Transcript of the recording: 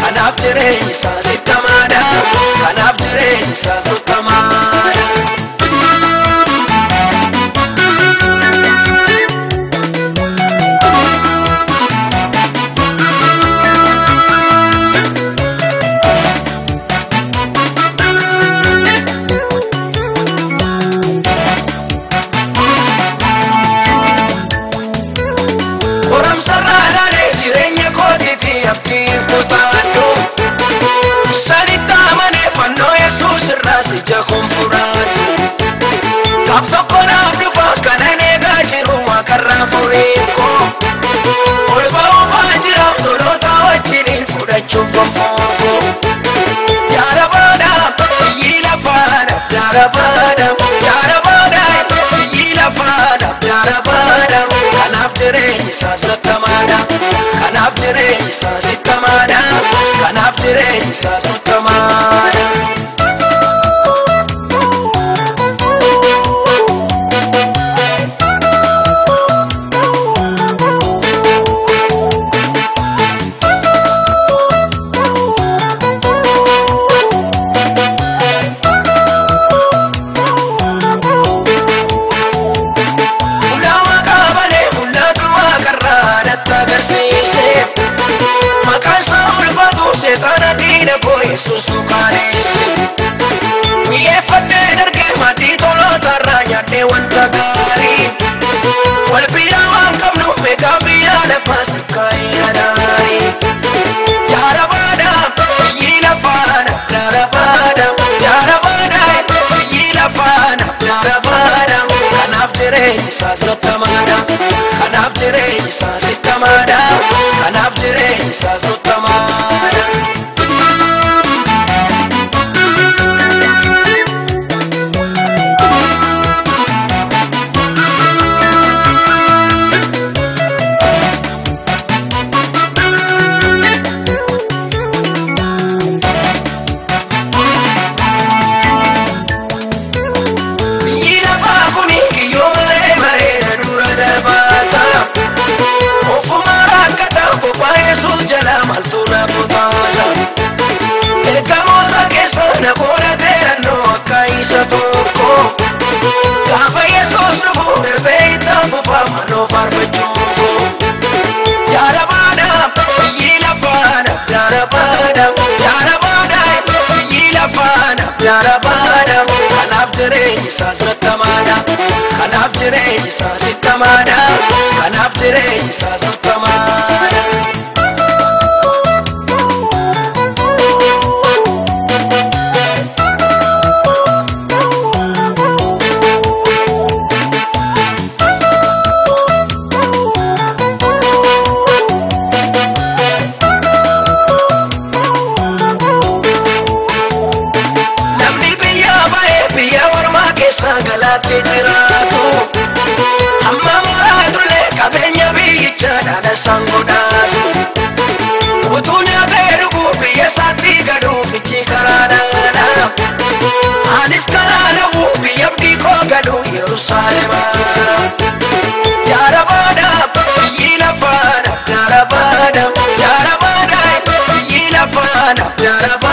Kanaaf jireenyi isaa sittamaadha. Kanaaf jireenyi isaa yafi kusato sarita mane fanno yesus rasi je kumfurato kapso kona abdufa kanane gajiru makarra fureko olba ufa jira tolota wachiri fudachu gomoko yarabada yila fada yarabada yarabada yila fada yarabada kanaftere sasata jireenyi isaa sittamaadha kanaaf jireenyi isaa ulfaatu seexana diina koo Yesuus dukkaaneesse. Mi'eeffadhee dargee maatii tolootarraa nyaadhee wanta gaarii. Wal bira waan qabnu meeqaa biyya lafaa sikkaa'ee adaarii. Jaarabaadhaaf biyyi lafaadhaaf jaarabaadhaaf jaarabaadhaaf biyyi lafaadhaaf jaarabaadhaaf kanaaf jireenyi isaa sirtamaadha kanaaf jireenyi isaa sittamaadha naannoo faarfachuu jaara baadha biyyi lafaadha jaara baadha jaara baadha biyyi lafaadha jaara baadha kanaaf jireenyi isaa sirriittamaadha kanaaf jireenyi isaa sittamaadha kanaaf jireenyi isaa sagalaatti jiraatu amma muraatulee qabeenya biyyichaa dhaadha sangoodhaatu utuu nyaatee dhuguu biyya isaatti gadhuuf ijji karaadhaadha anis karaa dhuguu biyya abdii koo gadhu yerusaalema jaarabaadha biyyi lafaadha jaarabaadha jaarabaadha biyyi lafaadha jaarabaadha.